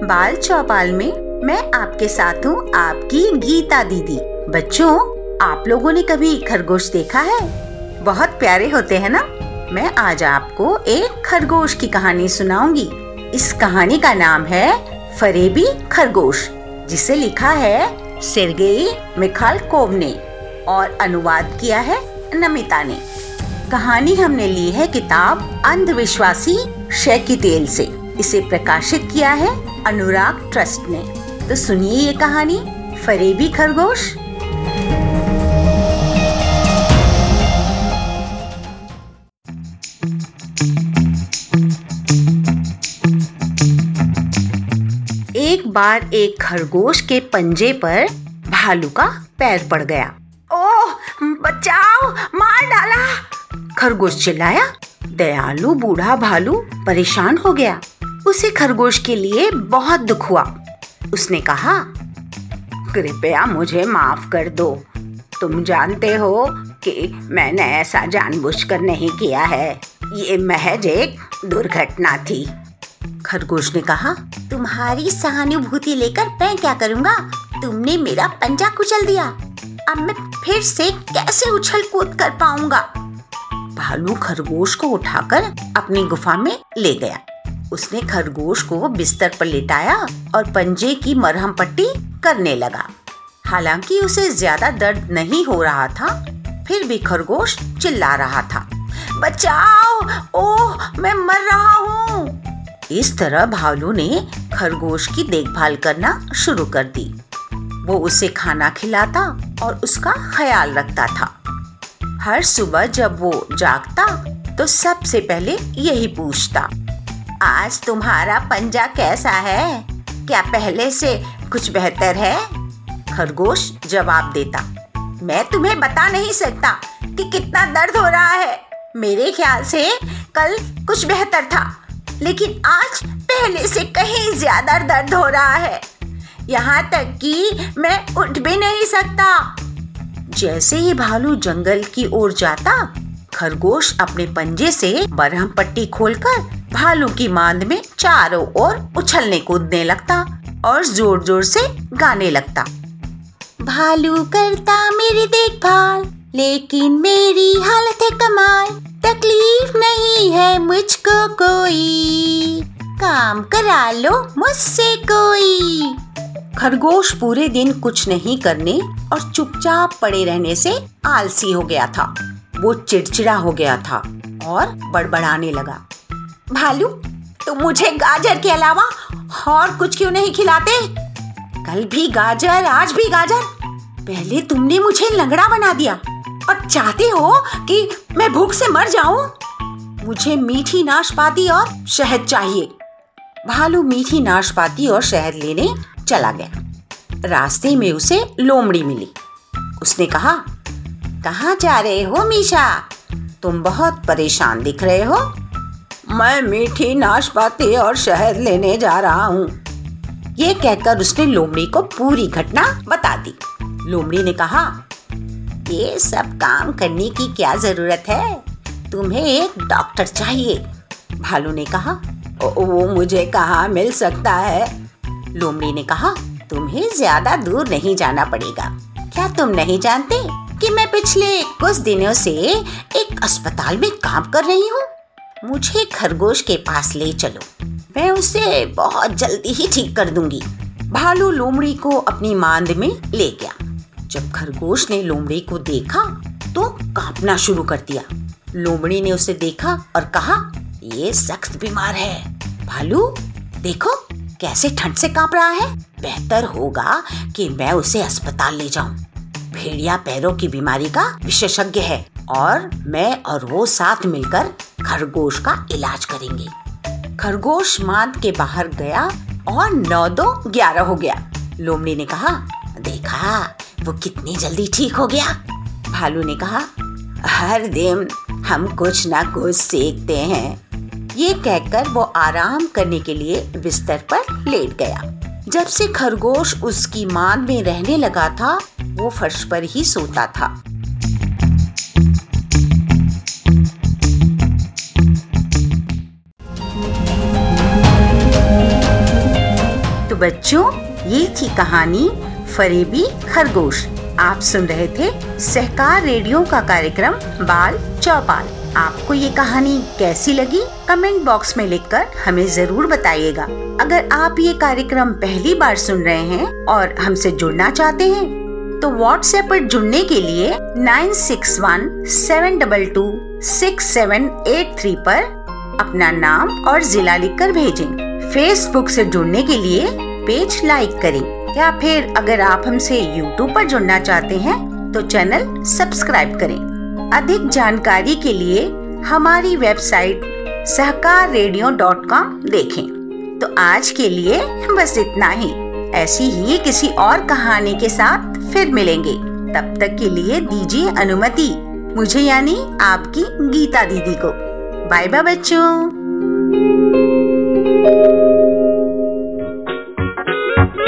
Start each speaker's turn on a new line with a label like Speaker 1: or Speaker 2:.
Speaker 1: बाल चौपाल में मैं आपके साथ हूँ, आपकी गीता दीदी। बच्चों, आप लोगों ने कभी खरगोश देखा है? बहुत प्यारे होते हैं ना? मैं आज आपको एक खरगोश की कहानी सुनाऊँगी। इस कहानी का नाम है फरेबी खरगोश, जिसे लिखा है सिरगेई मिखालकोव ने और अनुवाद किया है नमिता ने। कहानी हमने ली है किताब अंधविश्वासी शैकी तेल से। इसे प्रकाशित किया है अनुराग ट्रस्ट ने। तो सुनिए ये कहानी, फरेबी खरगोश। एक बार एक खरगोश के पंजे पर भालू का पैर पड़ गया। ओह, बचाओ, मार डाला। खरगोश चिल्लाया। दयालु बूढ़ा भालू परेशान हो गया। उसे खरगोश के लिए बहुत दुख हुआ। उसने कहा, कृपया मुझे माफ़ कर दो। तुम जानते हो कि मैंने ऐसा जानबूझकर नहीं किया है। ये महज एक दुर्घटना थी। खरगोश ने कहा, तुम्हारी सहानुभूति लेकर मैं क्या करूँगा? तुमने मेरा पंजा कुचल दिया। अब मैं फिर से कैसे उछल कूद कर पाऊँगा? भालू खरगोश को उठाकर अपनी गुफा में ले गया। उसने खरगोश को बिस्तर पर लेटाया और पंजे की मरहम पट्टी करने लगा। हालाँकि उसे ज़्यादा दर्द नहीं हो रहा था, फिर भी खरगोश चिल्ला रहा था। बचाओ! ओह, मैं मर रहा हूँ! इस तरह भालू ने खरगोश की देखभाल करना शुरू कर दी। वो उसे खाना खिलाता और उसका ख्याल रखता था। हर सुबह जब वो जागता तो सबसे पहले यही पूछता आज तुम्हारा पंजा कैसा है? क्या पहले से कुछ बेहतर है? खरगोश जवाब देता, मैं तुम्हें बता नहीं सकता कि कितना दर्द हो रहा है। मेरे ख्याल से कल कुछ बेहतर था, लेकिन आज पहले से कहीं ज़्यादा दर्द हो रहा है। यहाँ तक कि मैं उठ भी नहीं सकता। जैसे ही भालू जंगल की ओर जाता, खरगोश अपने पंजे से बरहम पट्टी खोलकर भालू की मांद में चारों ओर उछलने कूदने लगता और ज़ोर ज़ोर से गाने लगता। भालू करता मेरी देखभाल, लेकिन मेरी हालत है कमाल। तकलीफ़ नहीं है मुझको कोई। काम करा लो मुझसे कोई। खरगोश पूरे दिन कुछ नहीं करने और चुपचाप पड़े रहने से आलसी हो गया था। वो चिड़चिड़ा हो गया था और बड़बड़ाने लगा। भालू तुम तो मुझे गाजर के अलावा और कुछ क्यों नहीं खिलाते? कल भी गाजर, आज भी गाजर। पहले तुमने मुझे लंगड़ा बना दिया और चाहते हो कि मैं भूख से मर जाऊँ? मुझे मीठी नाशपाती और शहद चाहिए। भालू मीठी नाशपाती और शहद लेने चला गया। रास्ते में उसे लोमड़ी मिली। उसने कहा, कहाँ जा रहे हो मीशा? तुम बहुत परेशान दिख रहे हो। मैं मीठी नाशपाती और शहद लेने जा रहा हूँ। ये कहकर उसने लोमड़ी को पूरी घटना बता दी। लोमड़ी ने कहा, ये सब काम करने की क्या ज़रूरत है? तुम्हें एक डॉक्टर चाहिए। भालू ने कहा वो मुझे कहाँ मिल सकता है? लोमड़ी ने कहा, तुम्हें ज़्यादा दूर नहीं जाना पड़ेगा। क्या तुम नहीं जानते कि मैं पिछले कुछ दिनों से एक अस्पताल में काम कर रही हूँ? मुझे खरगोश के पास ले चलो। मैं उसे बहुत जल्दी ही ठीक कर दूँगी। भालू लोमड़ी को अपनी मांद में ले गया। जब खरगोश ने लोमड़ी को देखा तो कांपना शुरू कर दिया। लोमड़ी ने उसे देखा और कहा, ये सख्त बीमार है। भालू, देखो, कैसे ठंड से काँप रहा है। बेहतर होगा कि मैं उसे अस्पताल ले जाऊँ। भेड़िया पैरों की बीमारी का विशेषज्ञ है। और मैं और वो साथ मिलकर खरगोश का इलाज करेंगे। खरगोश मांद के बाहर गया और नौ दो ग्यारह हो गया। लोमड़ी ने कहा, देखा, वो कितनी जल्दी ठीक हो गया। भालू ने कहा, हर दिन हम कुछ ना कुछ सीखते हैं। ये कहकर वो आराम करने के लिए बिस्तर पर लेट गया। जब से खरगोश उसकी मान में रहने लगा था, वो फर्श पर ही सोता था। बच्चों, ये थी कहानी फरेबी खरगोश। आप सुन रहे थे सहकार रेडियो का कार्यक्रम बाल चौपाल। आपको ये कहानी कैसी लगी? कमेंट बॉक्स में लिखकर हमें ज़रूर बताइएगा। अगर आप ये कार्यक्रम पहली बार सुन रहे हैं और हमसे जुड़ना चाहते हैं तो व्हाट्सएप पर जुड़ने के लिए nine six one seven double two six seven eight three पर अपना नाम और जिला लिखकर भेजें। फेसबुक से जुड़ने के लिए पेज लाइक करें या फिर अगर आप हमसे यूट्यूब पर जुड़ना चाहते हैं तो चैनल सब्सक्राइब करें। अधिक जानकारी के लिए हमारी website Sahkar radio dot com देखें। तो आज के लिए बस इतना ही। ऐसी ही किसी और कहानी के साथ फिर मिलेंगे। तब तक के लिए दीजिए अनुमति। मुझे यानी आपकी गीता दीदी को। बाय बाय बच्चों।